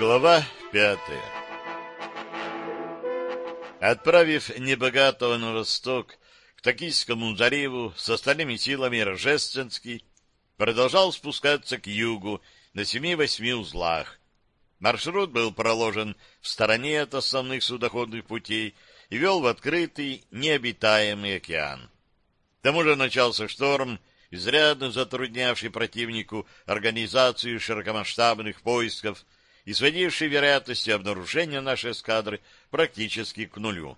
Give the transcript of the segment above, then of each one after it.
Глава пятая Отправив небогатого на восток к Токийскому заливу с остальными силами Рожественский продолжал спускаться к югу на семи-восьми узлах. Маршрут был проложен в стороне от основных судоходных путей и вел в открытый, необитаемый океан. К тому же начался шторм, изрядно затруднявший противнику организацию широкомасштабных поисков и сводивший вероятности обнаружения нашей эскадры практически к нулю.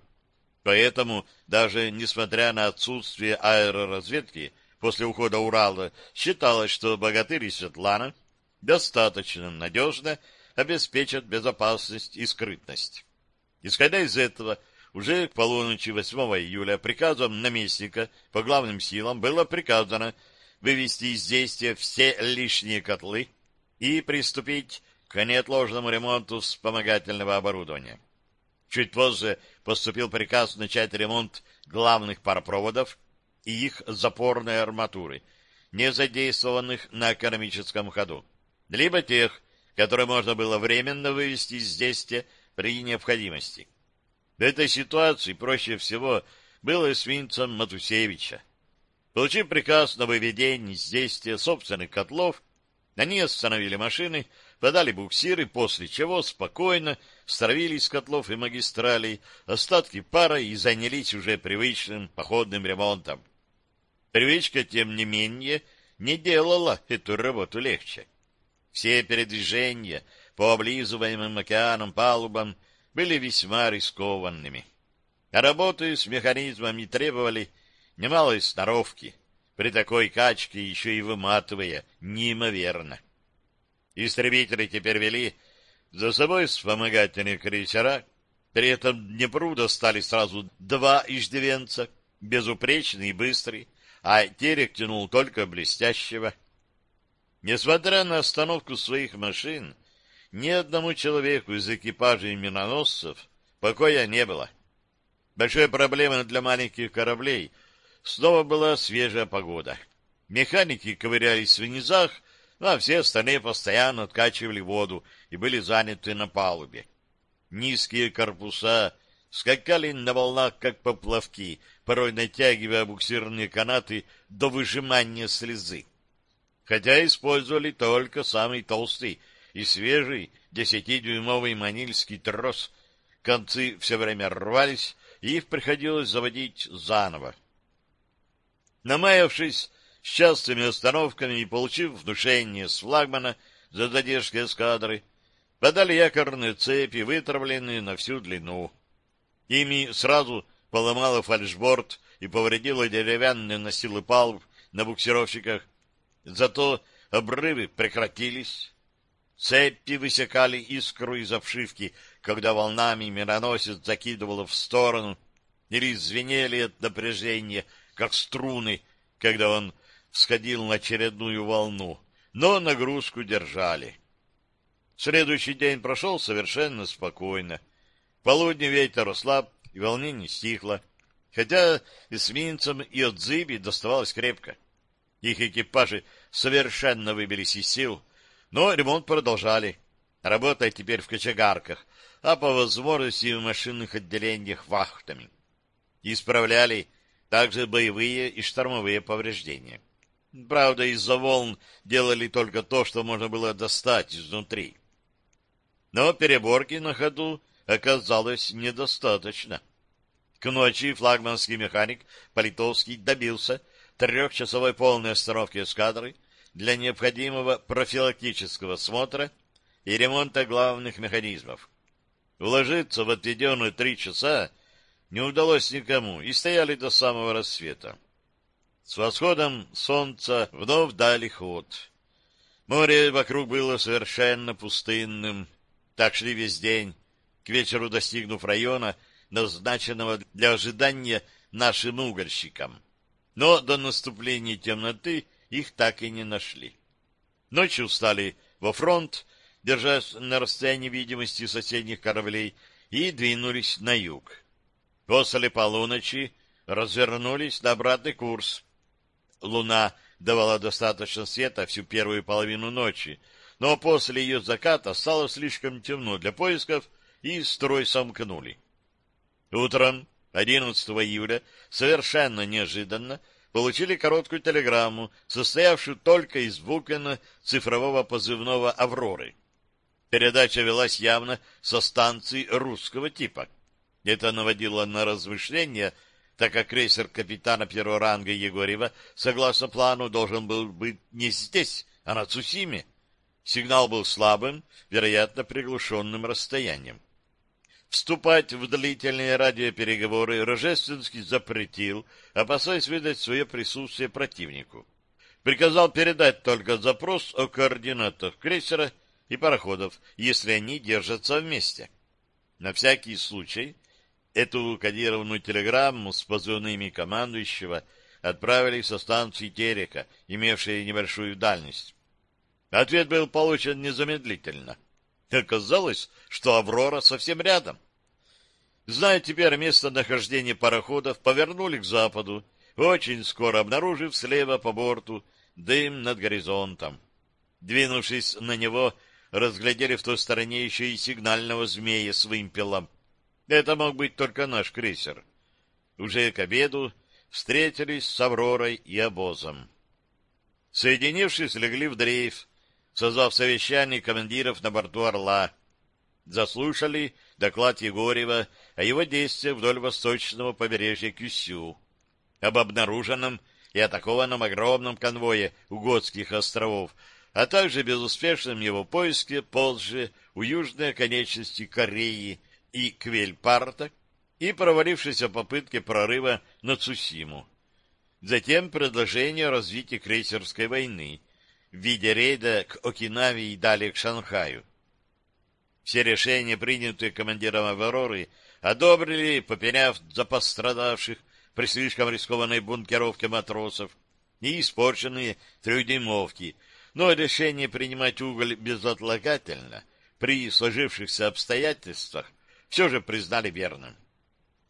Поэтому, даже несмотря на отсутствие аэроразведки, после ухода Урала считалось, что Богатырь и Светлана достаточно надежно обеспечат безопасность и скрытность. Исходя из этого, уже к полуночи 8 июля приказом наместника по главным силам было приказано вывести из действия все лишние котлы и приступить к неотложному ремонту вспомогательного оборудования. Чуть позже поступил приказ начать ремонт главных паропроводов и их запорной арматуры, не задействованных на экономическом ходу, либо тех, которые можно было временно вывести из действия при необходимости. В этой ситуации проще всего было эсминцам Матусевича. Получив приказ на выведение из действия собственных котлов, они остановили машины, подали буксиры, после чего спокойно стравили из котлов и магистралей остатки пара и занялись уже привычным походным ремонтом. Привычка, тем не менее, не делала эту работу легче. Все передвижения по облизываемым океаном палубам были весьма рискованными. Работы с механизмами требовали немалой сноровки, при такой качке еще и выматывая неимоверно. Истребители теперь вели за собой вспомогательные крейсера, при этом Днепру достали сразу два иждивенца, безупречный и быстрый, а Терек тянул только блестящего. Несмотря на остановку своих машин, ни одному человеку из экипажей миноносцев покоя не было. Большой проблемой для маленьких кораблей снова была свежая погода. Механики ковырялись в низах, а все остальные постоянно откачивали воду и были заняты на палубе. Низкие корпуса скакали на волнах, как поплавки, порой натягивая буксирные канаты до выжимания слезы. Хотя использовали только самый толстый и свежий десятидюймовый манильский трос. Концы все время рвались, и их приходилось заводить заново. Намаявшись с частыми остановками и получив внушение с флагмана за задержкой эскадры, подали якорные цепи, вытравленные на всю длину. Ими сразу поломало фальшборд и повредило деревянные носилы палуб на буксировщиках. Зато обрывы прекратились, Цепи высекали искру из обшивки, когда волнами миноносец закидывало в сторону, или звенели от напряжения, как струны, когда он всходил на очередную волну, но нагрузку держали. Следующий день прошел совершенно спокойно. Полудня ветер ослаб, и волнение стихло, хотя эсминцам и от зыби доставалось крепко. Их экипажи совершенно выбились из сил, но ремонт продолжали, работая теперь в кочегарках, а по возможности в машинных отделениях вахтами. Исправляли также боевые и штормовые повреждения. Правда, из-за волн делали только то, что можно было достать изнутри. Но переборки на ходу оказалось недостаточно. К ночи флагманский механик Политовский добился трехчасовой полной остановки эскадры для необходимого профилактического смотра и ремонта главных механизмов. Уложиться в отведенные три часа не удалось никому, и стояли до самого рассвета. С восходом солнца вновь дали ход. Море вокруг было совершенно пустынным. Так шли весь день, к вечеру достигнув района, назначенного для ожидания нашим угольщикам. Но до наступления темноты их так и не нашли. Ночью встали во фронт, держась на расстоянии видимости соседних кораблей, и двинулись на юг. После полуночи развернулись на обратный курс. Луна давала достаточно света всю первую половину ночи, но после ее заката стало слишком темно для поисков, и строй сомкнули. Утром 11 июля совершенно неожиданно получили короткую телеграмму, состоявшую только из буквенно цифрового позывного «Авроры». Передача велась явно со станции русского типа. Это наводило на размышления, так как крейсер капитана первого ранга Егорева, согласно плану, должен был быть не здесь, а на Цусиме. Сигнал был слабым, вероятно, приглушенным расстоянием. Вступать в длительные радиопереговоры Рожественский запретил, опасаясь выдать свое присутствие противнику. Приказал передать только запрос о координатах крейсера и пароходов, если они держатся вместе. На всякий случай эту кодированную телеграмму с позывными командующего отправили со станции Терека, имевшей небольшую дальность. Ответ был получен незамедлительно. Оказалось, что «Аврора» совсем рядом. Зная теперь местонахождение пароходов, повернули к западу, очень скоро обнаружив слева по борту дым над горизонтом. Двинувшись на него, разглядели в той стороне еще и сигнального змея с вымпелом. Это мог быть только наш крейсер. Уже к обеду встретились с Авророй и обозом. Соединившись, легли в дрейф, созвав совещание командиров на борту «Орла». Заслушали доклад Егорева о его действиях вдоль восточного побережья Кюсю, об обнаруженном и атакованном огромном конвое Угодских островов, а также безуспешном его поиске позже у южной оконечности Кореи и Квельпарта и провалившейся попытке прорыва на Цусиму. Затем предложение развитии крейсерской войны — в виде рейда к Окинаве и далее к Шанхаю. Все решения, принятые командиром «Авроры», одобрили, поперяв за пострадавших при слишком рискованной бункеровке матросов и испорченные трехдюймовки, но решение принимать уголь безотлагательно при сложившихся обстоятельствах все же признали верным.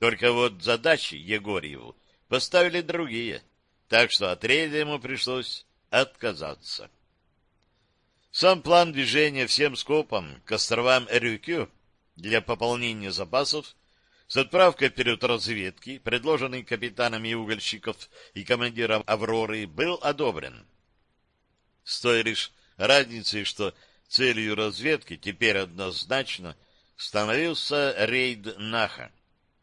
Только вот задачи Егорьеву поставили другие, так что от рейда ему пришлось отказаться. Сам план движения всем скопом к островам Рюкю для пополнения запасов с отправкой вперед разведки, предложенный капитанами угольщиков и командиром «Авроры», был одобрен. С той лишь разницей, что целью разведки теперь однозначно становился рейд Наха.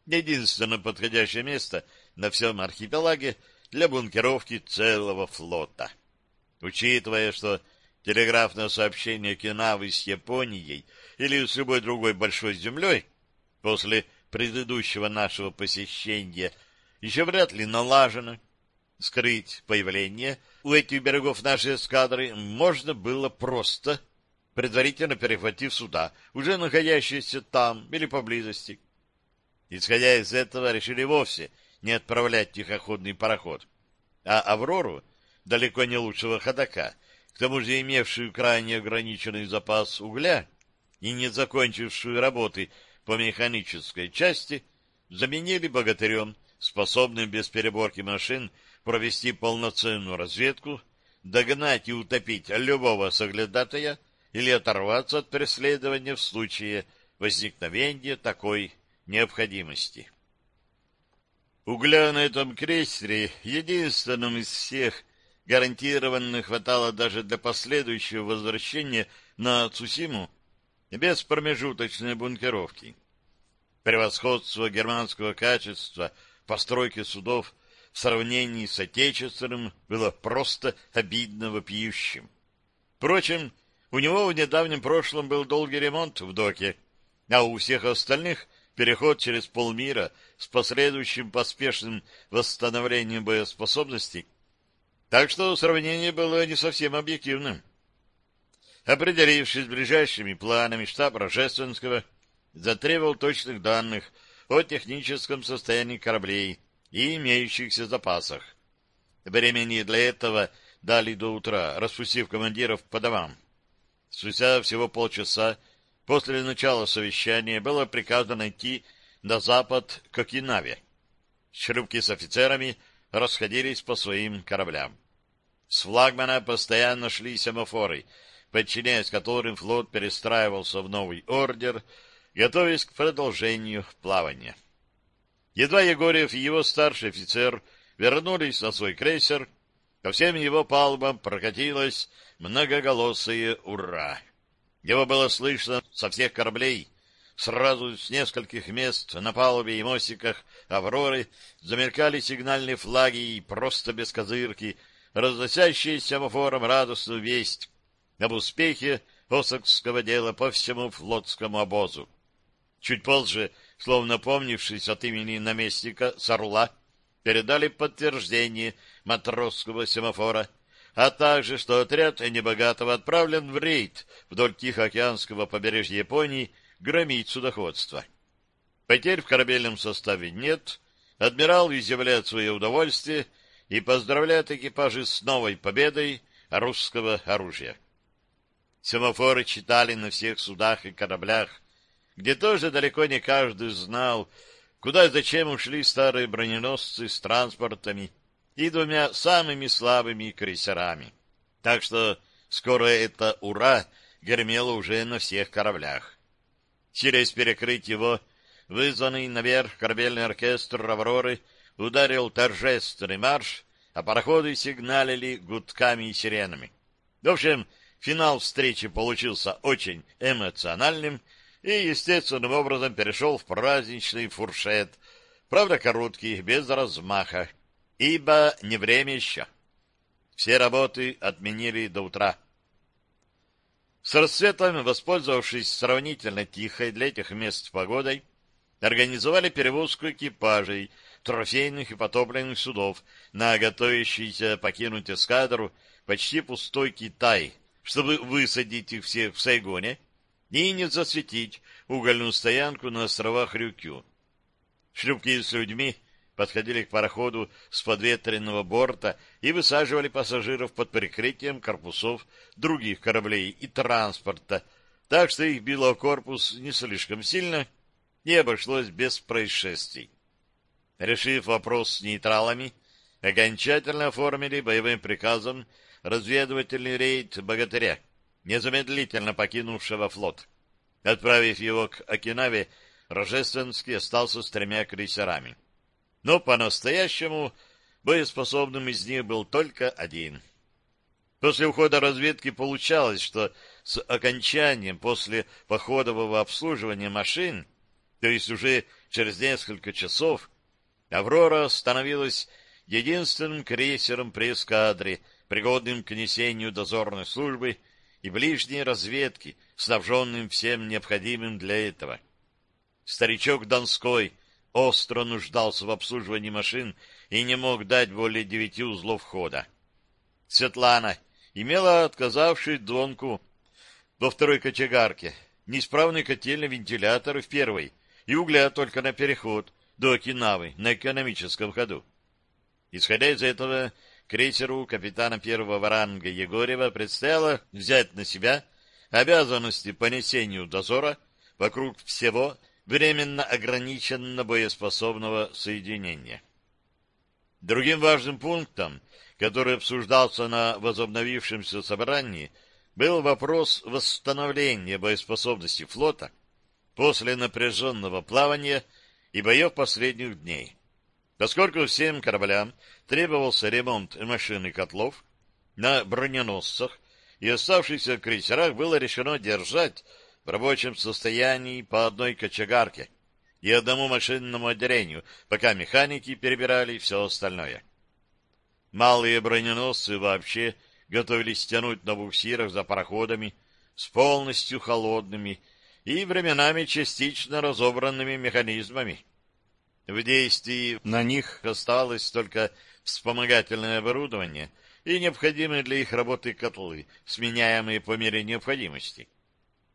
Единственное подходящее место на всем архипелаге для бункеровки целого флота. Учитывая, что телеграфное сообщение Кинавы с Японией или с любой другой большой землей после предыдущего нашего посещения еще вряд ли налажено, скрыть появление у этих берегов нашей эскадры можно было просто, предварительно перехватив суда, уже находящиеся там или поблизости. Исходя из этого, решили вовсе не отправлять тихоходный пароход, а «Аврору» далеко не лучшего ходока, к тому же имевшую крайне ограниченный запас угля и не закончившую работы по механической части, заменили богатырем, способным без переборки машин провести полноценную разведку, догнать и утопить любого соглядатая или оторваться от преследования в случае возникновения такой необходимости. Угля на этом крейсере, единственном из всех, гарантированно хватало даже для последующего возвращения на Цусиму без промежуточной бункеровки. Превосходство германского качества постройки судов в сравнении с отечественным было просто обидно вопиющим. Впрочем, у него в недавнем прошлом был долгий ремонт в доке, а у всех остальных переход через полмира с последующим поспешным восстановлением боеспособности — так что сравнение было не совсем объективным. Определившись с ближайшими планами, штаб Рожественского затребовал точных данных о техническом состоянии кораблей и имеющихся запасах. Времени для этого дали до утра, распустив командиров по домам. Спустя всего полчаса после начала совещания было приказано идти на запад к Окинаве. Шлюпки с офицерами — расходились по своим кораблям. С флагмана постоянно шли семафоры, подчиняясь которым флот перестраивался в новый ордер, готовясь к продолжению плавания. Едва Егорьев и его старший офицер вернулись на свой крейсер, по всем его палубам прокатилось многоголосое «Ура!». Его было слышно со всех кораблей. Сразу с нескольких мест на палубе и мостиках «Авроры» замелькали сигнальные флаги и просто без козырки, разносящие семафором радостную весть об успехе Осокского дела по всему флотскому обозу. Чуть позже, словно помнившись от имени наместника Сарла, передали подтверждение матросского семафора, а также, что отряд Небогатого отправлен в рейд вдоль Тихоокеанского побережья Японии громить судоходство. Потерь в корабельном составе нет, адмирал изъявляет свое удовольствие и поздравляет экипажи с новой победой русского оружия. Семафоры читали на всех судах и кораблях, где тоже далеко не каждый знал, куда и зачем ушли старые броненосцы с транспортами и двумя самыми слабыми крейсерами. Так что скоро это «Ура» гремело уже на всех кораблях. Через перекрыть его, вызванный наверх корабельный оркестр «Авроры» ударил торжественный марш, а пароходы сигналили гудками и сиренами. В общем, финал встречи получился очень эмоциональным и естественным образом перешел в праздничный фуршет, правда короткий, без размаха, ибо не время еще. Все работы отменили до утра. С рассветом, воспользовавшись сравнительно тихой для этих мест погодой, организовали перевозку экипажей, трофейных и потопленных судов на готовящийся покинуть эскадру почти пустой Китай, чтобы высадить их всех в Сайгоне и не засветить угольную стоянку на островах Рюкю. Шлюпки с людьми подходили к пароходу с подветренного борта и высаживали пассажиров под прикрытием корпусов других кораблей и транспорта, так что их било корпус не слишком сильно и обошлось без происшествий. Решив вопрос с нейтралами, окончательно оформили боевым приказом разведывательный рейд «Богатыря», незамедлительно покинувшего флот. Отправив его к Окинаве, Рожественский остался с тремя крейсерами но по-настоящему боеспособным из них был только один. После ухода разведки получалось, что с окончанием после походового обслуживания машин, то есть уже через несколько часов, «Аврора» становилась единственным крейсером при эскадре, пригодным к несению дозорной службы и ближней разведки, снабженным всем необходимым для этого. Старичок Донской — остро нуждался в обслуживании машин и не мог дать более девяти узлов хода. Светлана имела отказавший донку во второй кочегарке, неисправный котельный вентилятор в первой и угля только на переход до Окинавы на экономическом ходу. Исходя из этого, крейсеру капитана первого ранга Егорева предстояло взять на себя обязанности по несению дозора вокруг всего временно ограниченно боеспособного соединения. Другим важным пунктом, который обсуждался на возобновившемся собрании, был вопрос восстановления боеспособности флота после напряженного плавания и боев последних дней. Поскольку всем кораблям требовался ремонт машин и котлов, на броненосцах и оставшихся крейсерах было решено держать в рабочем состоянии по одной кочегарке и одному машинному отделению, пока механики перебирали все остальное. Малые броненосцы вообще готовились тянуть на буксирах за пароходами с полностью холодными и временами частично разобранными механизмами. В действии на них осталось только вспомогательное оборудование и необходимые для их работы котлы, сменяемые по мере необходимости.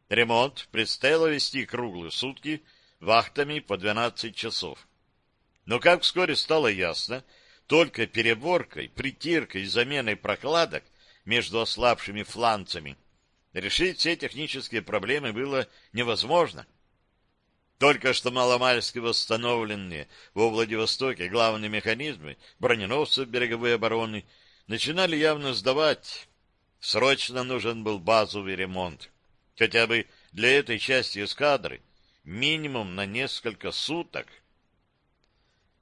Ремонт предстояло вести круглые сутки вахтами по 12 часов. Но, как вскоре стало ясно, только переборкой, притиркой и заменой прокладок между ослабшими фланцами решить все технические проблемы было невозможно. Только что маломальски восстановленные во Владивостоке главные механизмы броненосцев береговой обороны начинали явно сдавать срочно нужен был базовый ремонт. Хотя бы для этой части эскадры минимум на несколько суток.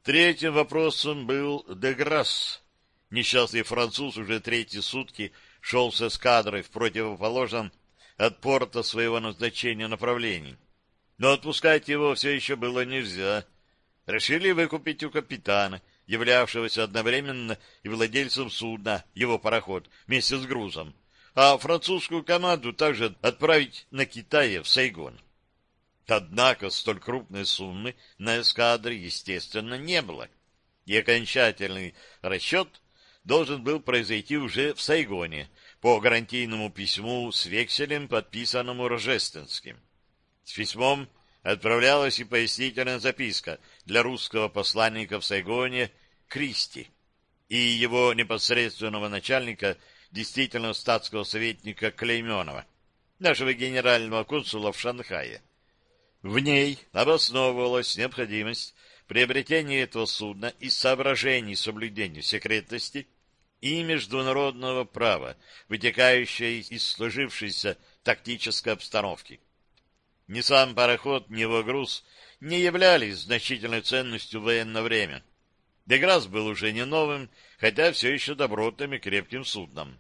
Третьим вопросом был Деграсс. Несчастный француз уже третьи сутки шел с эскадрой в противоположном от порта своего назначения направлении. Но отпускать его все еще было нельзя. Решили выкупить у капитана, являвшегося одновременно и владельцем судна, его пароход, вместе с грузом, а французскую команду также отправить на Китай в Сайгон. Однако столь крупной суммы на эскадре, естественно, не было, и окончательный расчет должен был произойти уже в Сайгоне по гарантийному письму с векселем, подписанному Рожественским. С письмом отправлялась и пояснительная записка для русского посланника в Сайгоне Кристи и его непосредственного начальника, действительно статского советника Клейменова, нашего генерального консула в Шанхае. В ней обосновывалась необходимость приобретения этого судна из соображений соблюдения секретности и международного права, вытекающее из сложившейся тактической обстановки. Ни сам пароход, ни его груз не являлись значительной ценностью в военное время. Деграсс был уже не новым, хотя все еще добротным и крепким судном.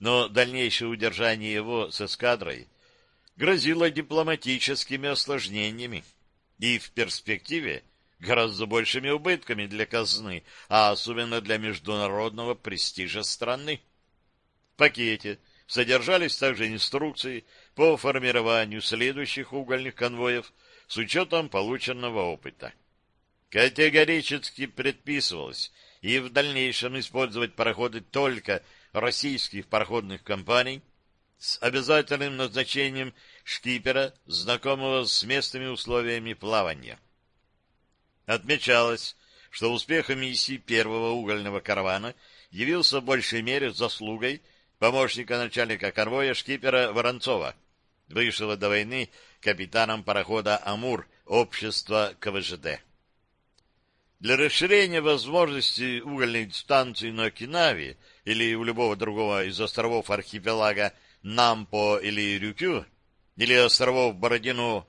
Но дальнейшее удержание его с эскадрой грозило дипломатическими осложнениями и в перспективе гораздо большими убытками для казны, а особенно для международного престижа страны. В пакете содержались также инструкции по формированию следующих угольных конвоев с учетом полученного опыта. Категорически предписывалось и в дальнейшем использовать пароходы только российских пароходных компаний с обязательным назначением шкипера, знакомого с местными условиями плавания. Отмечалось, что успехом миссии первого угольного каравана явился в большей мере заслугой помощника начальника конвоя шкипера Воронцова, вышел до войны капитаном парохода «Амур» общества КВЖД. Для расширения возможностей угольной станции на Окинаве или у любого другого из островов архипелага Нампо или Рюкю, или островов Бородино,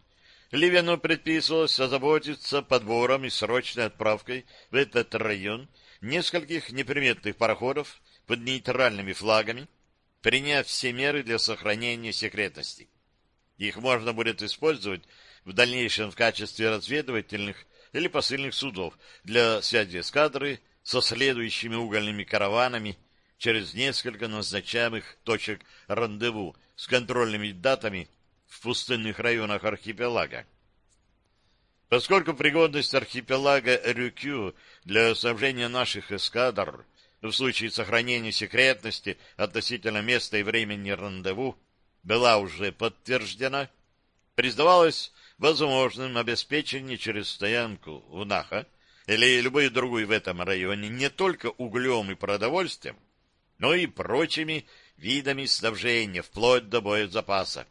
Ливену предписывалось озаботиться подбором и срочной отправкой в этот район нескольких неприметных пароходов под нейтральными флагами, приняв все меры для сохранения секретности. Их можно будет использовать в дальнейшем в качестве разведывательных или посыльных судов для связи эскадры со следующими угольными караванами через несколько назначаемых точек рандеву с контрольными датами в пустынных районах архипелага. Поскольку пригодность архипелага Рюкю для снабжения наших эскадр в случае сохранения секретности относительно места и времени рандеву была уже подтверждена, признавалось возможным обеспечение через стоянку в Наха или любой другой в этом районе не только углем и продовольствием, но и прочими видами снабжения, вплоть до боезапаса.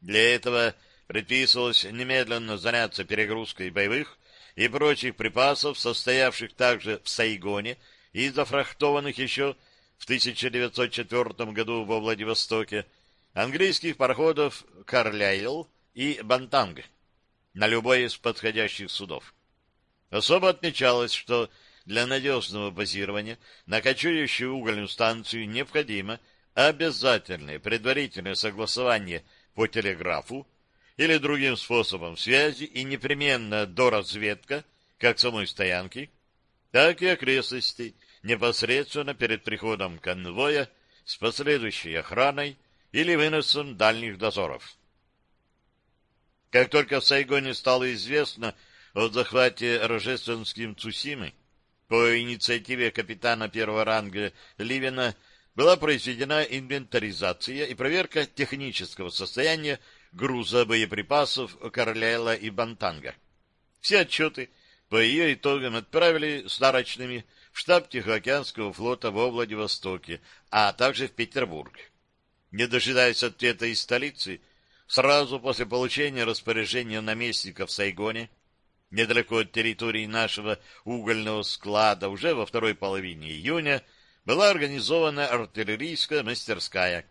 Для этого предписывалось немедленно заняться перегрузкой боевых и прочих припасов, состоявших также в Сайгоне и зафрахтованных еще в 1904 году во Владивостоке, английских пароходов «Карлайл» и «Бантанг» на любой из подходящих судов. Особо отмечалось, что для надежного базирования на кочующую угольную станцию необходимо обязательное предварительное согласование по телеграфу или другим способом связи и непременно доразведка как самой стоянки, так и окрестностей непосредственно перед приходом конвоя с последующей охраной или выносом дальних дозоров. Как только в Сайгоне стало известно о захвате рождественским Цусимы, по инициативе капитана первого ранга Ливена была произведена инвентаризация и проверка технического состояния груза боеприпасов Карлайла и Бантанга. Все отчеты по ее итогам отправили с нарочными в штаб Тихоокеанского флота во Владивостоке, а также в Петербург. Не дожидаясь ответа из столицы, сразу после получения распоряжения наместника в Сайгоне, недалеко от территории нашего угольного склада, уже во второй половине июня была организована артиллерийская мастерская.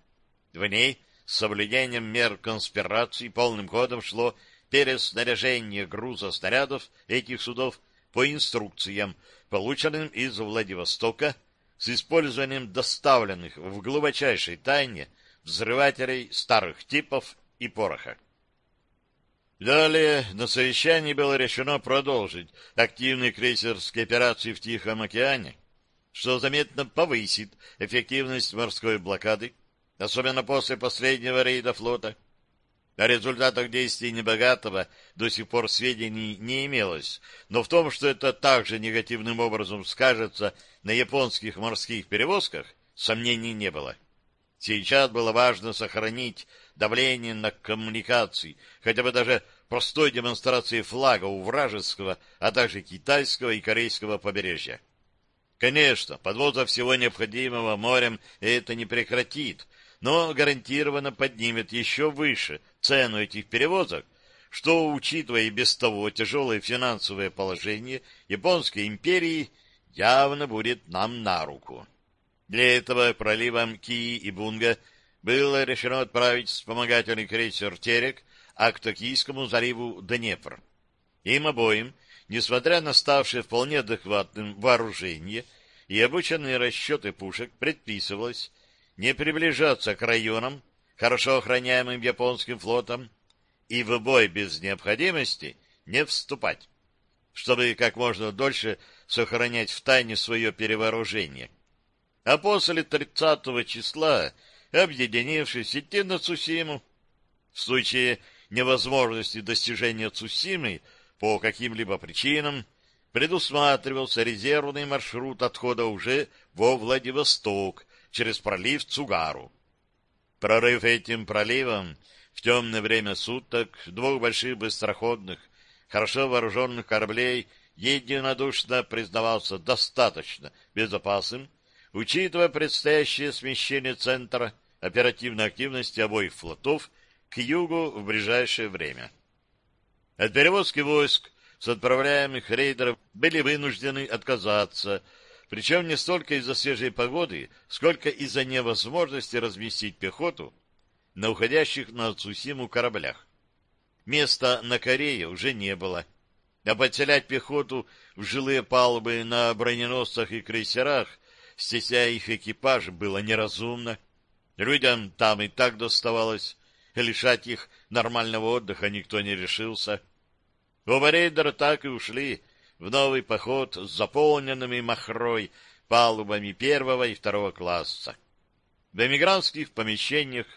В ней с соблюдением мер конспирации полным ходом шло переснаряжение груза снарядов этих судов по инструкциям, полученным из Владивостока, с использованием доставленных в глубочайшей тайне взрывателей старых типов и пороха. Далее на совещании было решено продолжить активные крейсерские операции в Тихом океане, что заметно повысит эффективность морской блокады, особенно после последнего рейда флота. О результатах действий Небогатого до сих пор сведений не имелось, но в том, что это также негативным образом скажется на японских морских перевозках, сомнений не было. Сейчас было важно сохранить давление на коммуникации, хотя бы даже простой демонстрации флага у вражеского, а также китайского и корейского побережья. Конечно, подвоза всего необходимого морем это не прекратит, но гарантированно поднимет еще выше цену этих перевозок, что, учитывая и без того тяжелое финансовое положение Японской империи, явно будет нам на руку. Для этого проливом Кии и Бунга было решено отправить вспомогательный крейсер «Терек», а к Токийскому заливу Днепр. Им обоим, несмотря на ставшее вполне адекватным вооружение и обученные расчеты пушек, предписывалось не приближаться к районам, хорошо охраняемым японским флотом, и в бой без необходимости не вступать, чтобы как можно дольше сохранять в тайне свое перевооружение. А после 30 числа, объединившись, идти на Цусиму. В случае невозможности достижения Цусимы по каким-либо причинам предусматривался резервный маршрут отхода уже во Владивосток через пролив Цугару. Прорыв этим проливом в темное время суток двух больших быстроходных, хорошо вооруженных кораблей единодушно признавался достаточно безопасным, учитывая предстоящее смещение центра оперативной активности обоих флотов к югу в ближайшее время. От перевозки войск с отправляемых рейдеров были вынуждены отказаться, причем не столько из-за свежей погоды, сколько из-за невозможности разместить пехоту на уходящих на Цусиму кораблях. Места на Корее уже не было, а подселять пехоту в жилые палубы на броненосцах и крейсерах, стесняя их экипаж, было неразумно. Людям там и так доставалось, лишать их нормального отдыха никто не решился. Оба рейдера так и ушли в новый поход с заполненными махрой палубами первого и второго класса. В эмигрантских помещениях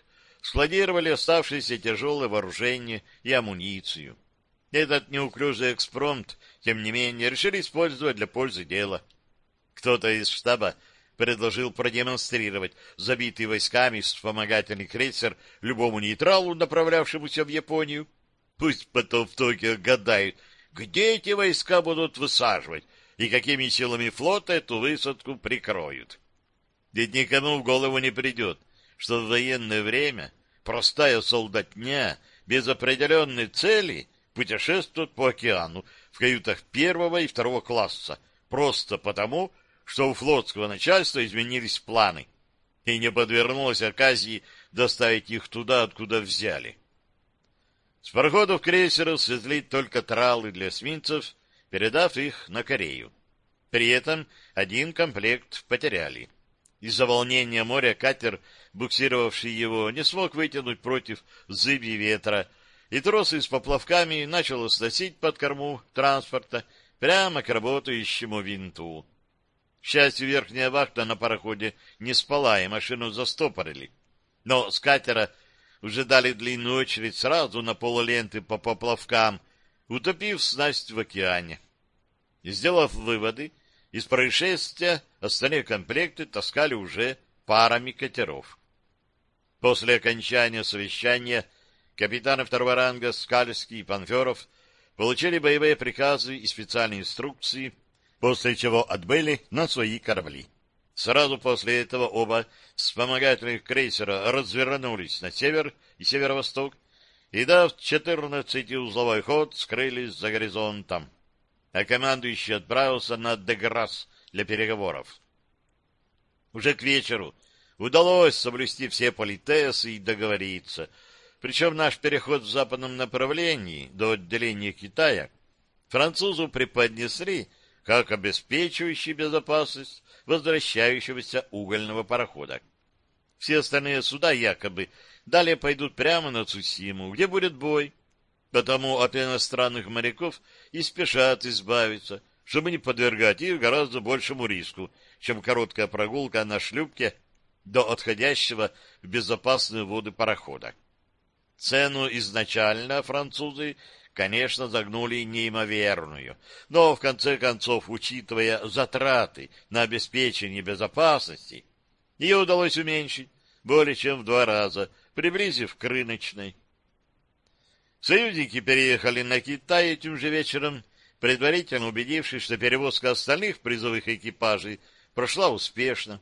складировали оставшееся тяжелое вооружение и амуницию. Этот неуклюжий экспромт, тем не менее, решили использовать для пользы дела. Кто-то из штаба предложил продемонстрировать забитый войсками вспомогательный крейсер любому нейтралу, направлявшемуся в Японию. Пусть потом в Токио гадают, где эти войска будут высаживать и какими силами флота эту высадку прикроют. Ведь никому в голову не придет, что в военное время простая солдатня без определенной цели путешествует по океану в каютах первого и второго класса, просто потому, что у флотского начальства изменились планы, и не подвернулось оказии доставить их туда, откуда взяли. С пароходов крейсеров свезли только тралы для эсминцев, передав их на Корею. При этом один комплект потеряли. Из-за волнения моря катер, буксировавший его, не смог вытянуть против зыби ветра, и тросы с поплавками начало сносить под корму транспорта прямо к работающему винту. К счастью, верхняя вахта на пароходе не спала, и машину застопорили. Но с катера уже дали длинную очередь сразу на полуленты по поплавкам, утопив снасть в океане. И, сделав выводы, из происшествия остальные комплекты таскали уже парами катеров. После окончания совещания капитаны второго ранга Скальский и Панферов получили боевые приказы и специальные инструкции после чего отбыли на свои корабли. Сразу после этого оба вспомогательных крейсера развернулись на север и северо-восток и, дав 14-узловой ход, скрылись за горизонтом, а командующий отправился на Деграсс для переговоров. Уже к вечеру удалось соблюсти все политесы и договориться. Причем наш переход в западном направлении до отделения Китая французу преподнесли как обеспечивающий безопасность возвращающегося угольного парохода. Все остальные суда якобы далее пойдут прямо на Цусиму, где будет бой, потому от иностранных моряков и спешат избавиться, чтобы не подвергать их гораздо большему риску, чем короткая прогулка на шлюпке до отходящего в безопасные воды парохода. Цену изначально французы, конечно, загнули неимоверную, но, в конце концов, учитывая затраты на обеспечение безопасности, ее удалось уменьшить более чем в два раза, приблизив к рыночной. Союзники переехали на Китай этим же вечером, предварительно убедившись, что перевозка остальных призовых экипажей прошла успешно.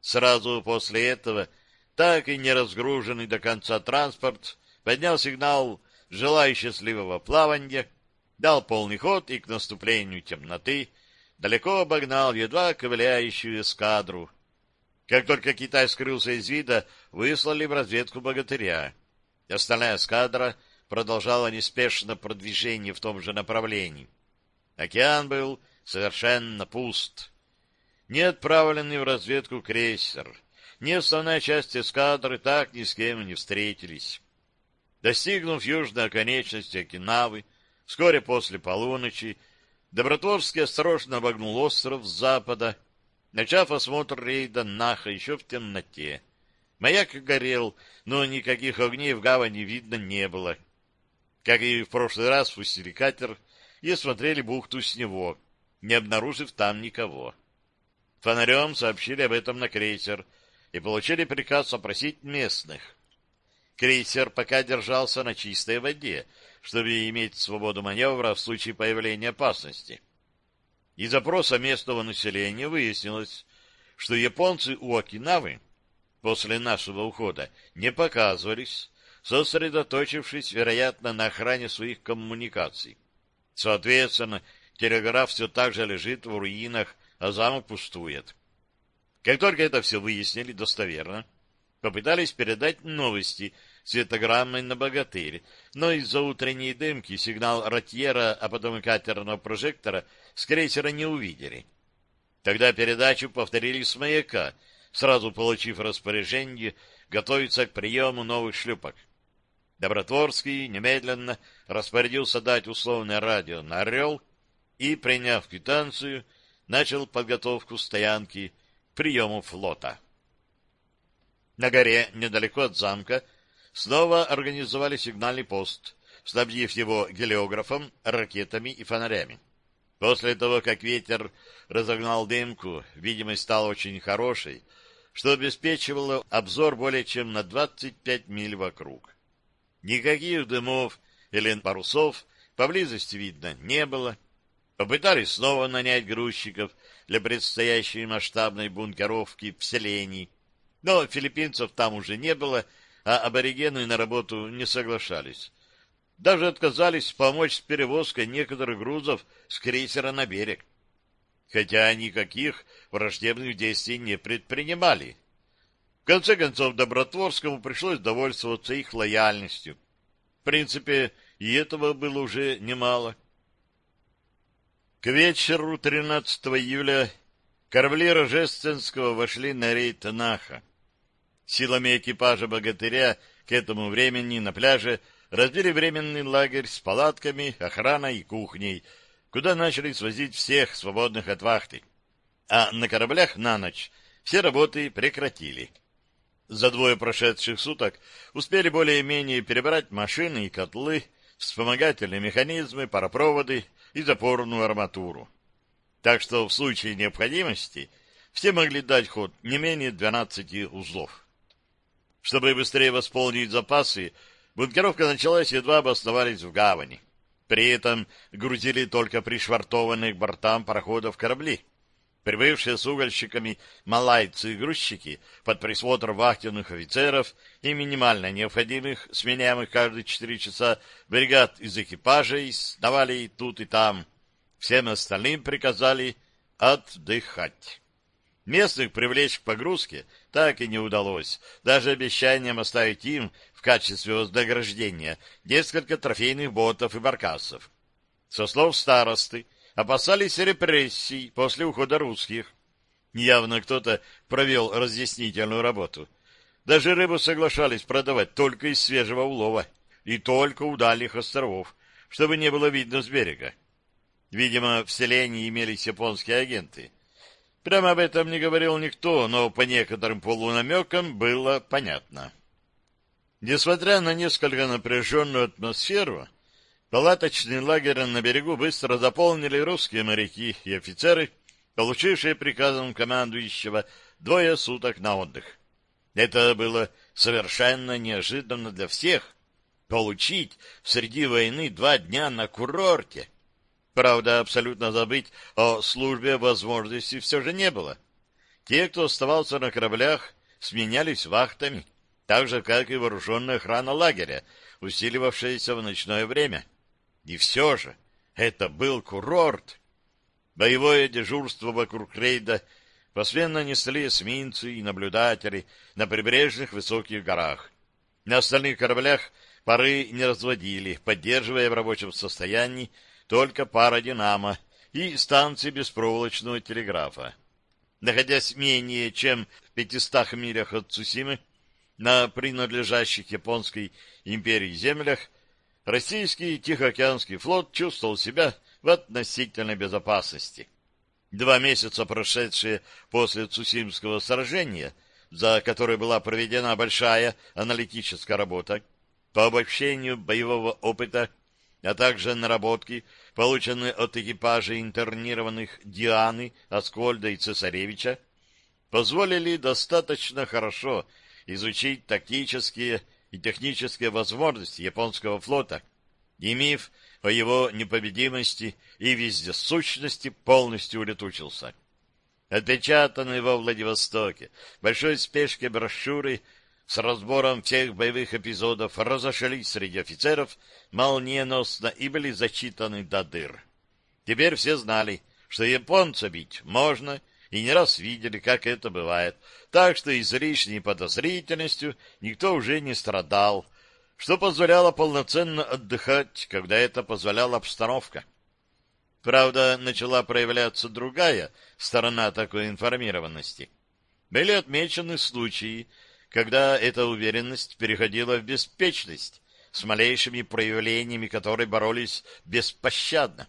Сразу после этого так и не разгруженный до конца транспорт поднял сигнал «Желаю счастливого плавания», дал полный ход и к наступлению темноты далеко обогнал едва ковыляющую эскадру. Как только Китай скрылся из вида, выслали в разведку богатыря. Остальная эскадра — продолжала неспешно продвижение в том же направлении. Океан был совершенно пуст. Не отправленный в разведку крейсер, ни основная часть эскадры так ни с кем не встретились. Достигнув южной оконечности Окинавы, вскоре после полуночи, Добротворский осторожно обогнул остров с запада, начав осмотр рейда Наха еще в темноте. Маяк горел, но никаких огней в гавани видно не было. Как и в прошлый раз, спустили катер и осмотрели бухту с него, не обнаружив там никого. Фонарем сообщили об этом на крейсер и получили приказ опросить местных. Крейсер пока держался на чистой воде, чтобы иметь свободу маневра в случае появления опасности. Из опроса местного населения выяснилось, что японцы у Окинавы после нашего ухода не показывались, сосредоточившись, вероятно, на охране своих коммуникаций. Соответственно, телеграф все так же лежит в руинах, а замок пустует. Как только это все выяснили достоверно, попытались передать новости светограммой на богатырь, но из-за утренней дымки сигнал ротьера, а потом и катерного прожектора с крейсера не увидели. Тогда передачу повторили с маяка, сразу получив распоряжение готовиться к приему новых шлюпок. Добротворский немедленно распорядился дать условное радио на «Орел» и, приняв квитанцию, начал подготовку стоянки к приему флота. На горе, недалеко от замка, снова организовали сигнальный пост, снабдив его гелиографом, ракетами и фонарями. После того, как ветер разогнал дымку, видимость стала очень хорошей, что обеспечивало обзор более чем на 25 миль вокруг. Никаких дымов или парусов поблизости видно не было. Попытались снова нанять грузчиков для предстоящей масштабной бункеровки в селении. Но филиппинцев там уже не было, а аборигены на работу не соглашались. Даже отказались помочь с перевозкой некоторых грузов с крейсера на берег. Хотя никаких враждебных действий не предпринимали. В конце концов, Добротворскому пришлось довольствоваться их лояльностью. В принципе, и этого было уже немало. К вечеру 13 июля корабли Рожественского вошли на рейд Наха. Силами экипажа «Богатыря» к этому времени на пляже разбили временный лагерь с палатками, охраной и кухней, куда начали свозить всех свободных от вахты. А на кораблях на ночь все работы прекратили. За двое прошедших суток успели более-менее перебрать машины и котлы, вспомогательные механизмы, паропроводы и запорную арматуру. Так что в случае необходимости все могли дать ход не менее 12 узлов. Чтобы быстрее восполнить запасы, бункеровка началась, едва обосновались в гавани. При этом грузили только пришвартованные к бортам пароходов корабли. Прибывшие с угольщиками малайцы и грузчики под присмотр вахтенных офицеров и минимально необходимых, сменяемых каждые четыре часа, бригад из экипажей сновали и тут, и там. Всем остальным приказали отдыхать. Местных привлечь к погрузке так и не удалось, даже обещанием оставить им в качестве вознаграждения несколько трофейных ботов и баркасов. Со слов старосты, опасались репрессий после ухода русских. Явно кто-то провел разъяснительную работу. Даже рыбу соглашались продавать только из свежего улова и только у дальних островов, чтобы не было видно с берега. Видимо, в селении имелись японские агенты. Прямо об этом не говорил никто, но по некоторым полунамекам было понятно. Несмотря на несколько напряженную атмосферу, палаточный лагерь на берегу быстро заполнили русские моряки и офицеры, получившие приказом командующего двое суток на отдых. Это было совершенно неожиданно для всех — получить среди войны два дня на курорте. Правда, абсолютно забыть о службе возможности все же не было. Те, кто оставался на кораблях, сменялись вахтами, так же, как и вооруженная охрана лагеря, усиливавшаяся в ночное время. И все же это был курорт. Боевое дежурство вокруг рейда посменно несли эсминцы и наблюдатели на прибрежных высоких горах. На остальных кораблях пары не разводили, поддерживая в рабочем состоянии только пара «Динамо» и станции беспроволочного телеграфа. Находясь менее чем в 500 милях от Цусимы, на принадлежащих японской империи землях, российский Тихоокеанский флот чувствовал себя в относительной безопасности. Два месяца, прошедшие после Цусимского сражения, за которое была проведена большая аналитическая работа по обобщению боевого опыта, а также наработки полученные от экипажа интернированных Дианы, Аскольда и Цесаревича, позволили достаточно хорошо изучить тактические и технические возможности японского флота, и миф о его непобедимости и вездесущности полностью улетучился. Отпечатанные во Владивостоке большой спешке брошюры с разбором всех боевых эпизодов разошлись среди офицеров молниеносно и были зачитаны до дыр. Теперь все знали, что японца бить можно, и не раз видели, как это бывает, так что излишней подозрительностью никто уже не страдал, что позволяло полноценно отдыхать, когда это позволяла обстановка. Правда, начала проявляться другая сторона такой информированности. Были отмечены случаи, когда эта уверенность переходила в беспечность, с малейшими проявлениями которой боролись беспощадно.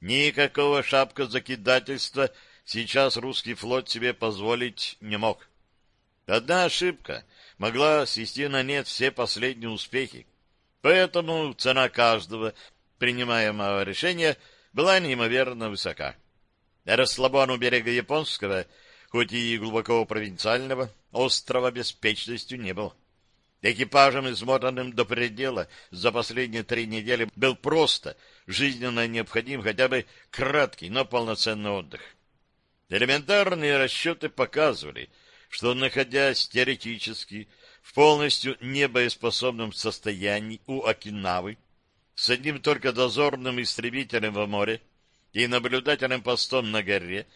Никакого шапка закидательства сейчас русский флот себе позволить не мог. Одна ошибка могла свести на нет все последние успехи, поэтому цена каждого принимаемого решения была неимоверно высока. Расслабон у берега Японского, хоть и глубоко провинциального, острова беспечностью не был. Экипажем, измотанным до предела, за последние три недели был просто жизненно необходим хотя бы краткий, но полноценный отдых. Элементарные расчеты показывали, что, находясь теоретически в полностью небоеспособном состоянии у Окинавы, с одним только дозорным истребителем в море и наблюдательным постом на горе,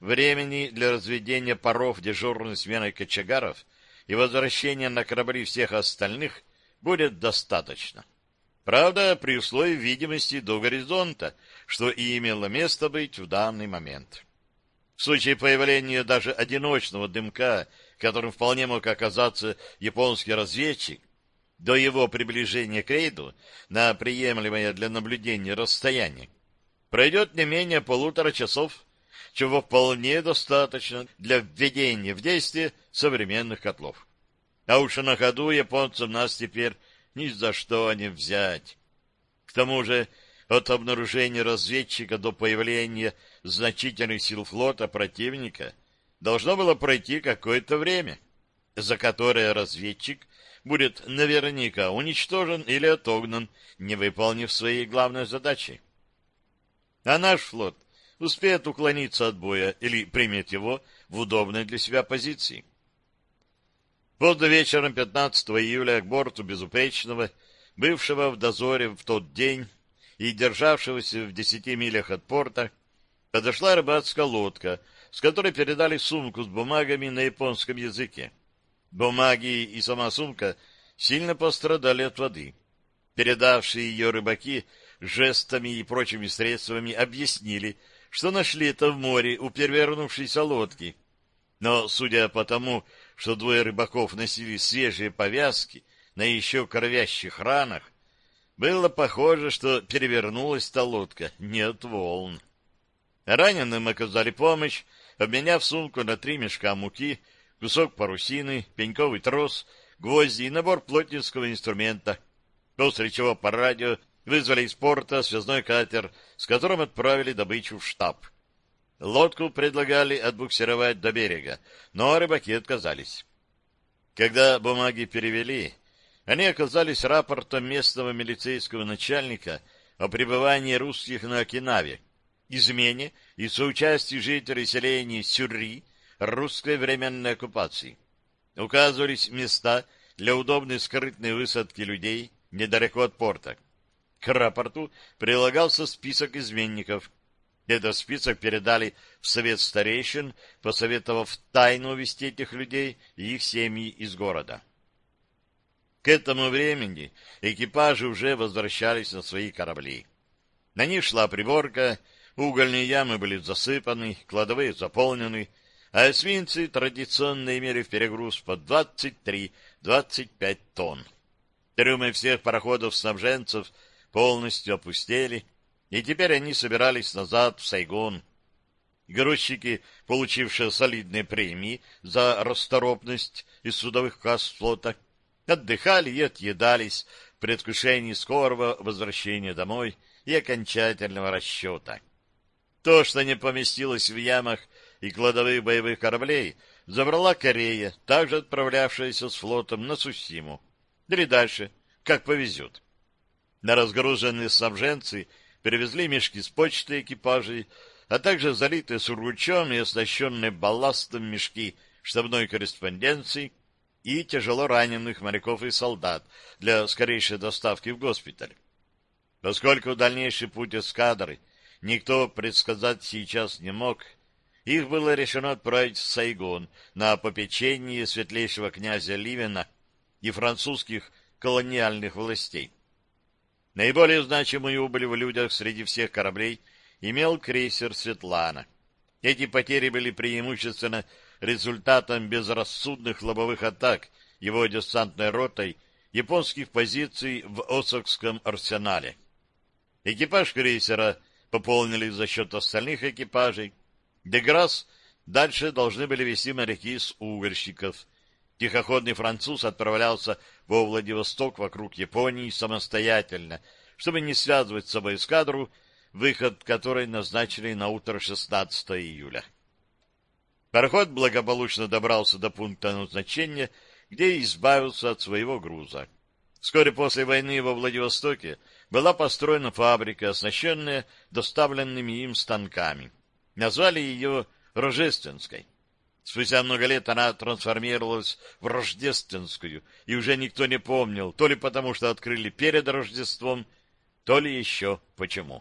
времени для разведения паров дежурной сменой кочегаров и возвращения на корабли всех остальных будет достаточно. Правда, при условии видимости до горизонта, что и имело место быть в данный момент. В случае появления даже одиночного дымка, которым вполне мог оказаться японский разведчик, до его приближения к рейду на приемлемое для наблюдения расстояние пройдет не менее полутора часов, чего вполне достаточно для введения в действие современных котлов. А уж на ходу японцам нас теперь ни за что не взять. К тому же от обнаружения разведчика до появления значительных сил флота противника должно было пройти какое-то время, за которое разведчик будет наверняка уничтожен или отогнан, не выполнив своей главной задачи. А наш флот — успеет уклониться от боя или примет его в удобной для себя позиции. Поздно вечером 15 июля к борту безупречного, бывшего в дозоре в тот день и державшегося в десяти милях от порта, подошла рыбацкая лодка с которой передали сумку с бумагами на японском языке. Бумаги и сама сумка сильно пострадали от воды. Передавшие ее рыбаки жестами и прочими средствами объяснили, что нашли это в море у перевернувшейся лодки. Но, судя по тому, что двое рыбаков носили свежие повязки на еще кровящих ранах, было похоже, что перевернулась та лодка не от волн. Раненым оказали помощь, обменяв сумку на три мешка муки, кусок парусины, пеньковый трос, гвозди и набор плотницкого инструмента, после чего по радио вызвали из порта связной катер, с которым отправили добычу в штаб. Лодку предлагали отбуксировать до берега, но рыбаки отказались. Когда бумаги перевели, они оказались рапортом местного милицейского начальника о пребывании русских на Окинаве, измене и соучастии жителей селения Сюрри русской временной оккупации. Указывались места для удобной скрытной высадки людей недалеко от порта. К рапорту прилагался список изменников. Этот список передали в совет старейшин, посоветовав тайно увести этих людей и их семьи из города. К этому времени экипажи уже возвращались на свои корабли. На них шла приборка, угольные ямы были засыпаны, кладовые заполнены, а эсминцы традиционно имели в перегруз по 23-25 тонн. Трюмы всех пароходов-снабженцев полностью опустели, и теперь они собирались назад в Сайгон. Грузчики, получившие солидные премии за расторопность из судовых касс флота, отдыхали и отъедались в предвкушении скорого возвращения домой и окончательного расчета. То, что не поместилось в ямах и кладовых боевых кораблей, забрала Корея, также отправлявшаяся с флотом на Сусиму. Или дальше, как повезет. На разгруженные снабженцы перевезли мешки с почтой экипажей, а также залитые сургучом и оснащенные балластом мешки штабной корреспонденции и тяжело раненых моряков и солдат для скорейшей доставки в госпиталь. Поскольку дальнейший путь эскадры никто предсказать сейчас не мог, их было решено отправить в Сайгон на попечение светлейшего князя Ливена и французских колониальных властей. Наиболее значимую убыль в людях среди всех кораблей имел крейсер «Светлана». Эти потери были преимущественно результатом безрассудных лобовых атак его десантной ротой японских позиций в Осокском арсенале. Экипаж крейсера пополнили за счет остальных экипажей. Деграсс дальше должны были вести моряки с угольщиков. Тихоходный француз отправлялся во Владивосток вокруг Японии самостоятельно, чтобы не связывать с собой эскадру, выход которой назначили на утро 16 июля. Пароход благополучно добрался до пункта назначения, где избавился от своего груза. Вскоре после войны во Владивостоке была построена фабрика, оснащенная доставленными им станками. Назвали ее Рожественской. Спустя много лет она трансформировалась в Рождественскую, и уже никто не помнил, то ли потому, что открыли перед Рождеством, то ли еще почему.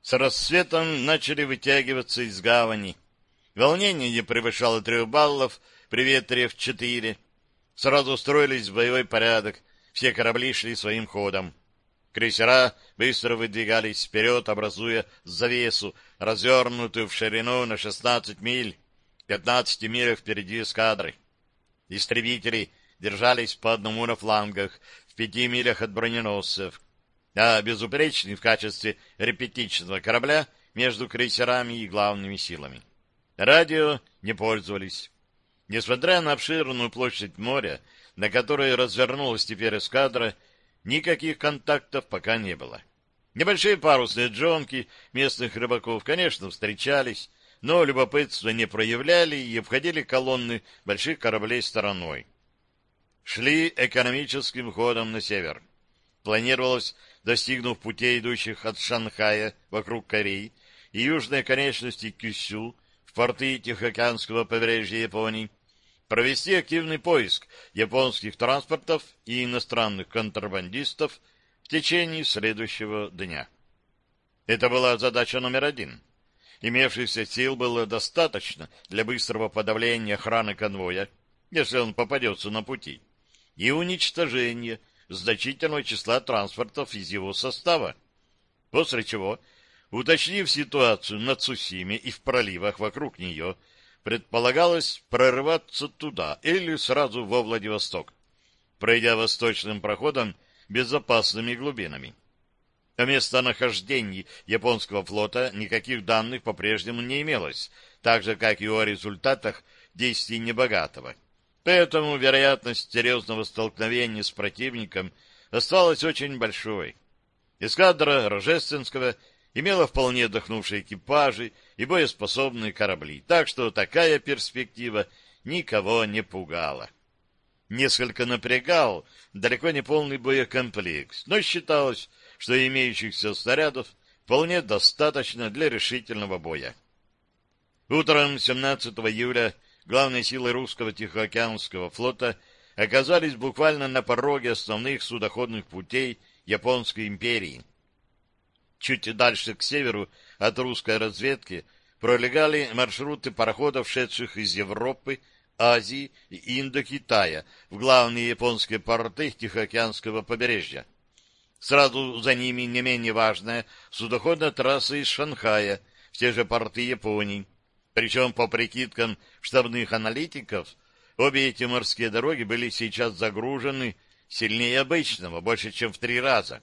С рассветом начали вытягиваться из гавани. Волнение не превышало трех баллов, при ветре в четыре. Сразу устроились в боевой порядок, все корабли шли своим ходом. Крейсера быстро выдвигались вперед, образуя завесу, развернутую в ширину на 16 миль, 15 милях впереди эскадры. Истребители держались по одному на флангах, в пяти милях от броненосцев, а безупречный в качестве репетичного корабля между крейсерами и главными силами. Радио не пользовались. Несмотря на обширную площадь моря, на которой развернулась теперь эскадра, никаких контактов пока не было. Небольшие парусные джонки местных рыбаков, конечно, встречались, но любопытство не проявляли и обходили колонны больших кораблей стороной. Шли экономическим ходом на север. Планировалось, достигнув путей, идущих от Шанхая вокруг Кореи и южной конечности Кюсю, в порты Тихоокеанского побережья Японии, провести активный поиск японских транспортов и иностранных контрабандистов в течение следующего дня. Это была задача номер один. Имевшихся сил было достаточно для быстрого подавления охраны конвоя, если он попадется на пути, и уничтожения значительного числа транспортов из его состава, после чего, уточнив ситуацию на Цусиме и в проливах вокруг нее, предполагалось прорываться туда или сразу во Владивосток, пройдя восточным проходом безопасными глубинами. О местонахождении японского флота никаких данных по-прежнему не имелось, так же, как и о результатах действий Небогатого. Поэтому вероятность серьезного столкновения с противником осталась очень большой. Эскадра Рожественского имела вполне отдохнувшие экипажи и боеспособные корабли, так что такая перспектива никого не пугала. Несколько напрягал далеко не полный боекомплект, но считалось, что имеющихся снарядов вполне достаточно для решительного боя. Утром 17 июля главные силы русского Тихоокеанского флота оказались буквально на пороге основных судоходных путей Японской империи. Чуть дальше к северу от русской разведки пролегали маршруты пароходов, шедших из Европы, Азии и Индокитая в главные японские порты Тихоокеанского побережья. Сразу за ними не менее важная судоходная трасса из Шанхая в те же порты Японии. Причем, по прикидкам штабных аналитиков, обе эти морские дороги были сейчас загружены сильнее обычного, больше, чем в три раза,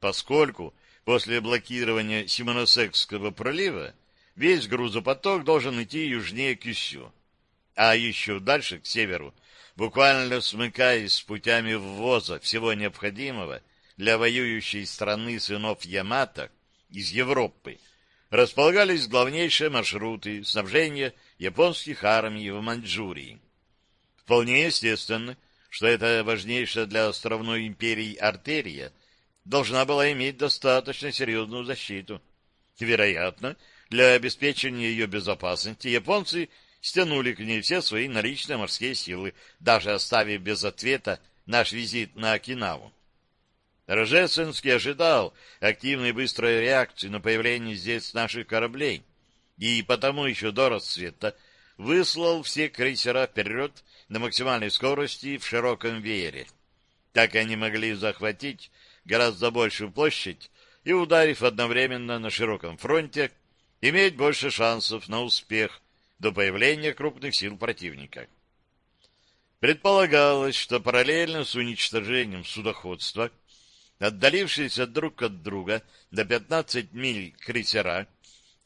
поскольку после блокирования Симоносекского пролива весь грузопоток должен идти южнее Кюсю. А еще дальше, к северу, буквально смыкаясь с путями ввоза всего необходимого, для воюющей страны сынов Ямато из Европы располагались главнейшие маршруты снабжения японских армий в Маньчжурии. Вполне естественно, что эта важнейшая для островной империи артерия должна была иметь достаточно серьезную защиту. Вероятно, для обеспечения ее безопасности японцы стянули к ней все свои наличные морские силы, даже оставив без ответа наш визит на Окинаву. Рожественский ожидал активной быстрой реакции на появление здесь наших кораблей, и потому еще до рассвета выслал все крейсера вперед на максимальной скорости в широком веере. Так они могли захватить гораздо большую площадь и, ударив одновременно на широком фронте, иметь больше шансов на успех до появления крупных сил противника. Предполагалось, что параллельно с уничтожением судоходства – отдалившиеся друг от друга до 15 миль крейсера,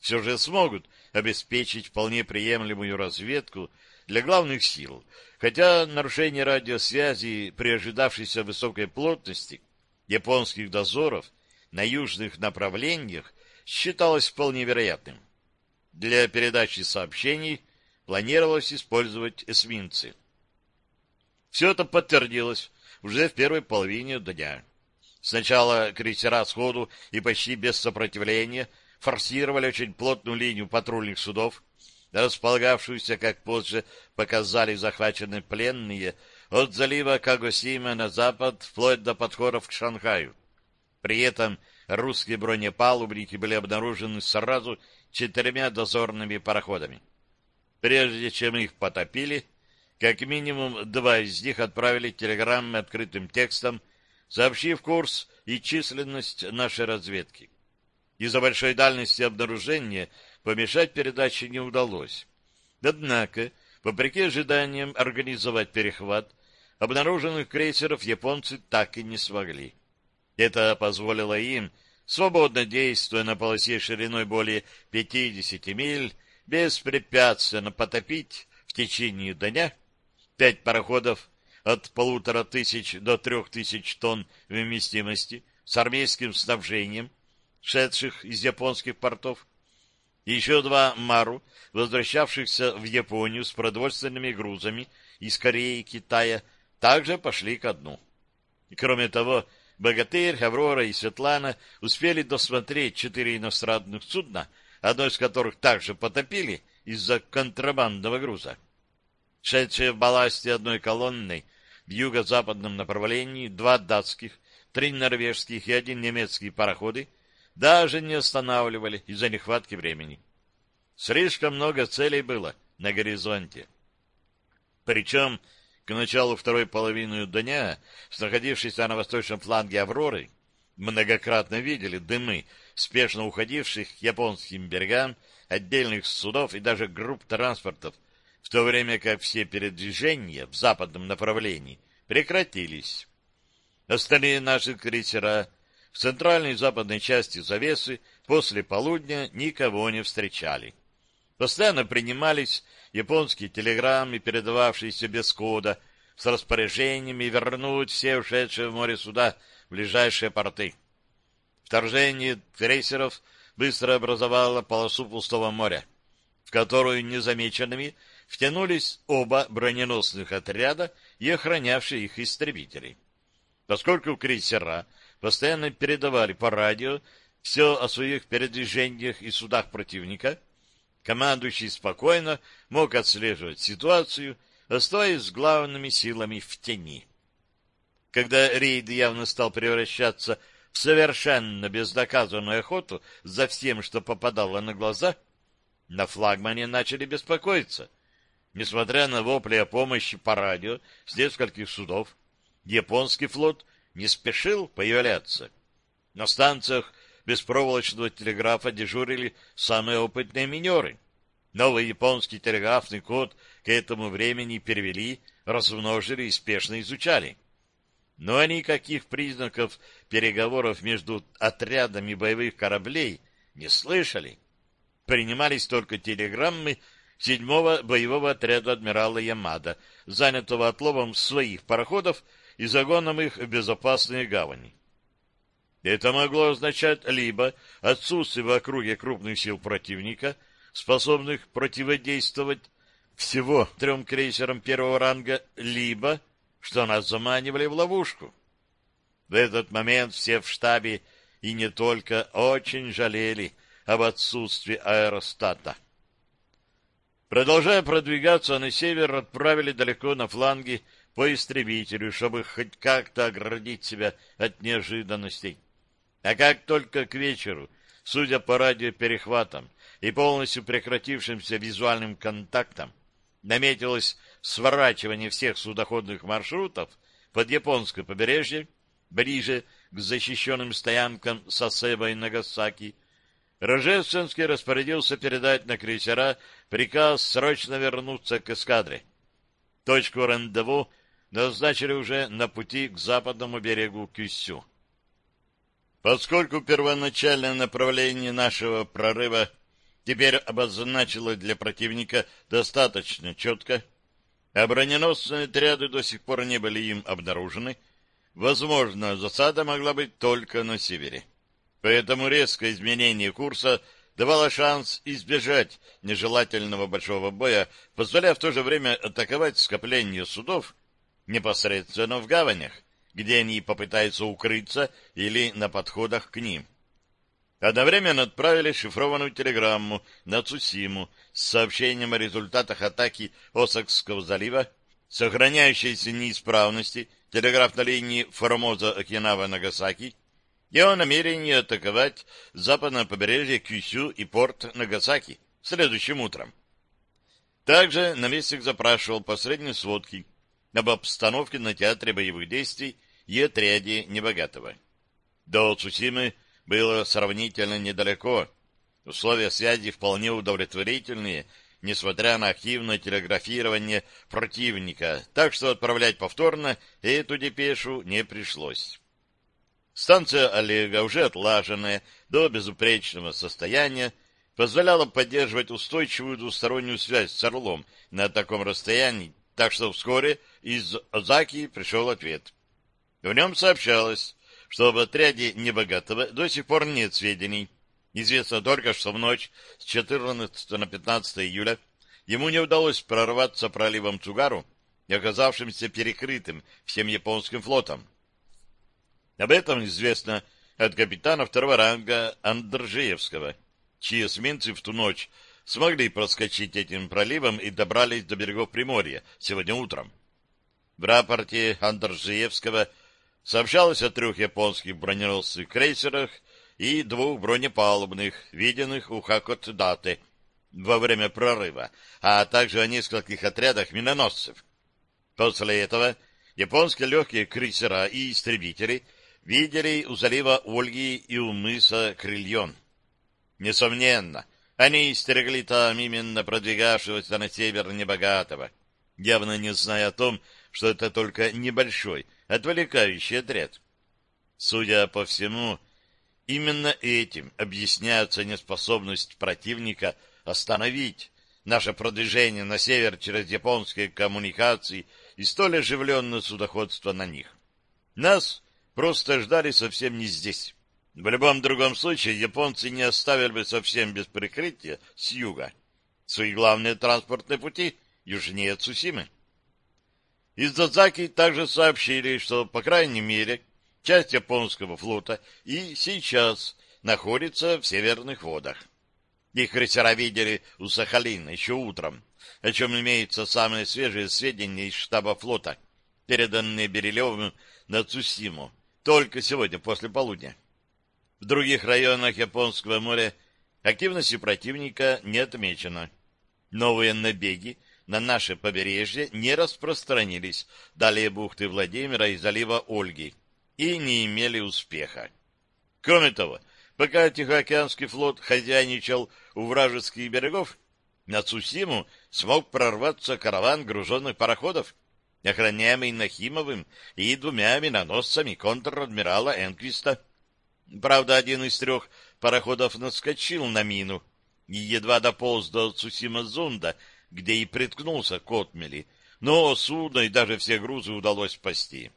все же смогут обеспечить вполне приемлемую разведку для главных сил, хотя нарушение радиосвязи при ожидавшейся высокой плотности японских дозоров на южных направлениях считалось вполне вероятным. Для передачи сообщений планировалось использовать эсминцы. Все это подтвердилось уже в первой половине дня. Сначала крейсера сходу и почти без сопротивления форсировали очень плотную линию патрульных судов, располагавшуюся, как позже показали захваченные пленные, от залива Кагосима на запад вплоть до подходов к Шанхаю. При этом русские бронепалубники были обнаружены сразу четырьмя дозорными пароходами. Прежде чем их потопили, как минимум два из них отправили телеграммы открытым текстом сообщив курс и численность нашей разведки. Из-за большой дальности обнаружения помешать передаче не удалось. Однако, вопреки ожиданиям организовать перехват, обнаруженных крейсеров японцы так и не смогли. Это позволило им, свободно действуя на полосе шириной более 50 миль, беспрепятственно потопить в течение дня пять пароходов от полутора тысяч до трех тысяч тонн вместимости с армейским снабжением, шедших из японских портов, еще два Мару, возвращавшихся в Японию с продовольственными грузами из Кореи и Китая, также пошли ко дну. Кроме того, Богатырь, Аврора и Светлана успели досмотреть четыре иностранных судна, одно из которых также потопили из-за контрабандного груза. Шедшие в балласте одной колонной в юго-западном направлении два датских, три норвежских и один немецкий пароходы даже не останавливали из-за нехватки времени. Слишком много целей было на горизонте. Причем к началу второй половины дня, находившиеся на восточном фланге «Авроры», многократно видели дымы, спешно уходивших к японским берегам, отдельных судов и даже групп транспортов, в то время как все передвижения в западном направлении прекратились. Остальные наши крейсера в центральной и западной части завесы после полудня никого не встречали. Постоянно принимались японские телеграммы, передававшиеся без кода, с распоряжениями вернуть все ушедшие в море суда в ближайшие порты. Вторжение крейсеров быстро образовало полосу пустого моря, в которую незамеченными втянулись оба броненосных отряда и охранявшие их истребители. Поскольку крейсера постоянно передавали по радио все о своих передвижениях и судах противника, командующий спокойно мог отслеживать ситуацию, оставаясь с главными силами в тени. Когда рейд явно стал превращаться в совершенно бездоказанную охоту за всем, что попадало на глаза, на флагмане начали беспокоиться. Несмотря на вопли о помощи по радио с нескольких судов, японский флот не спешил появляться. На станциях беспроволочного телеграфа дежурили самые опытные минеры. Новый японский телеграфный код к этому времени перевели, размножили и спешно изучали. Но никаких признаков переговоров между отрядами боевых кораблей не слышали. Принимались только телеграммы седьмого боевого отряда адмирала Ямада, занятого отловом своих пароходов и загоном их в безопасные гавани. Это могло означать либо отсутствие в округе крупных сил противника, способных противодействовать всего трем крейсерам первого ранга, либо что нас заманивали в ловушку. В этот момент все в штабе и не только очень жалели об отсутствии аэростата. Продолжая продвигаться на север, отправили далеко на фланги по истребителю, чтобы хоть как-то оградить себя от неожиданностей. А как только к вечеру, судя по радиоперехватам и полностью прекратившимся визуальным контактам, наметилось сворачивание всех судоходных маршрутов под японское побережье, ближе к защищенным стоянкам Сасеба и Нагасаки, Рожественский распорядился передать на крейсера приказ срочно вернуться к эскадре. Точку рандеву назначили уже на пути к западному берегу Кюсю. Поскольку первоначальное направление нашего прорыва теперь обозначило для противника достаточно четко, а броненосные отряды до сих пор не были им обнаружены, возможно, засада могла быть только на севере. Поэтому резкое изменение курса давало шанс избежать нежелательного большого боя, позволяя в то же время атаковать скопление судов непосредственно в гаванях, где они попытаются укрыться или на подходах к ним. Одновременно отправили шифрованную телеграмму на Цусиму с сообщением о результатах атаки Осакского залива, сохраняющейся неисправности телеграфной линии Формоза-Окинава-Нагасаки и о намерении атаковать западное побережье Кюсю и порт Нагасаки следующим утром. Также наместник запрашивал последние сводки об обстановке на театре боевых действий и отряде Небогатого. До Цусимы было сравнительно недалеко. Условия связи вполне удовлетворительные, несмотря на активное телеграфирование противника, так что отправлять повторно эту депешу не пришлось. Станция Олега, уже отлаженная до безупречного состояния, позволяла поддерживать устойчивую двустороннюю связь с Орлом на таком расстоянии, так что вскоре из Озаки пришел ответ. В нем сообщалось, что об отряде Небогатого до сих пор нет сведений. Известно только, что в ночь с 14 на 15 июля ему не удалось прорваться проливом Цугару, оказавшимся перекрытым всем японским флотом. Об этом известно от капитана второго ранга Андржеевского, чьи эсминцы в ту ночь смогли проскочить этим проливом и добрались до берегов Приморья сегодня утром. В рапорте Андржеевского сообщалось о трех японских броненосных крейсерах и двух бронепалубных, виденных у Хакотдаты, во время прорыва, а также о нескольких отрядах миноносцев. После этого японские легкие крейсера и истребители видели у залива Ольги и у мыса Крильон. Несомненно, они истрегли там именно продвигавшегося на север небогатого, явно не зная о том, что это только небольшой, отвлекающий отряд. Судя по всему, именно этим объясняется неспособность противника остановить наше продвижение на север через японские коммуникации и столь оживленное судоходство на них. Нас просто ждали совсем не здесь. В любом другом случае японцы не оставили бы совсем без прикрытия с юга свои главные транспортные пути южнее Цусимы. Из Дадзаки также сообщили, что, по крайней мере, часть японского флота и сейчас находится в северных водах. Их крейсера видели у Сахалина еще утром, о чем имеются самые свежие сведения из штаба флота, переданные Берилевым на Цусиму только сегодня после полудня. В других районах Японского моря активности противника не отмечено. Новые набеги на наше побережье не распространились далее бухты Владимира и залива Ольги и не имели успеха. Кроме того, пока Тихоокеанский флот хозяйничал у вражеских берегов, на Цусиму смог прорваться караван груженных пароходов, охраняемый Нахимовым и двумя миноносцами контр-адмирала Энквиста. Правда, один из трех пароходов наскочил на мину и едва дополз до Цусима-Зунда, где и приткнулся к отмели, но судно и даже все грузы удалось спасти.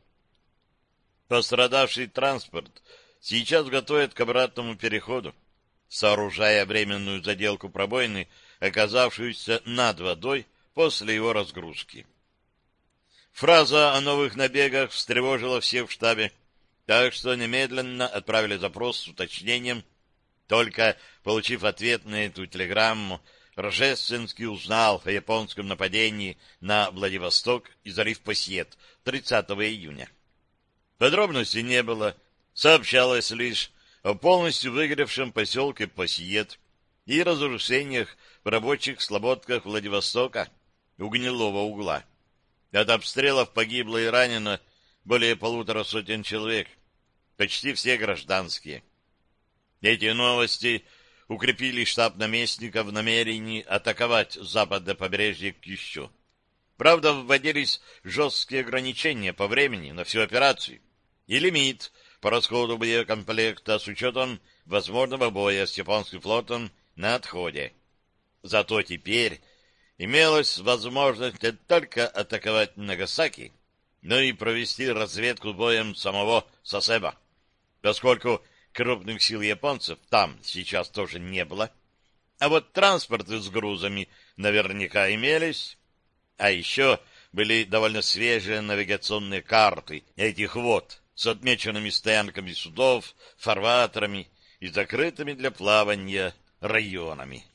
Пострадавший транспорт сейчас готовят к обратному переходу, сооружая временную заделку пробоины, оказавшуюся над водой после его разгрузки. Фраза о новых набегах встревожила всех в штабе, так что немедленно отправили запрос с уточнением. Только получив ответ на эту телеграмму, Рожественский узнал о японском нападении на Владивосток и залив Пассиет 30 июня. Подробностей не было, сообщалось лишь о полностью выгоревшем поселке Пассиет и разрушениях в рабочих слободках Владивостока у гнилого угла. От обстрелов погибло и ранено более полутора сотен человек, почти все гражданские. Эти новости укрепили штаб наместника в намерении атаковать западное побережье еще. Правда, вводились жесткие ограничения по времени на всю операцию и лимит по расходу боекомплекта с учетом возможного боя с японским флотом на отходе. Зато теперь имелась возможность не только атаковать Нагасаки, но и провести разведку боем самого Сосеба, поскольку крупных сил японцев там сейчас тоже не было. А вот транспорты с грузами наверняка имелись. А еще были довольно свежие навигационные карты этих вод с отмеченными стоянками судов, фарватерами и закрытыми для плавания районами.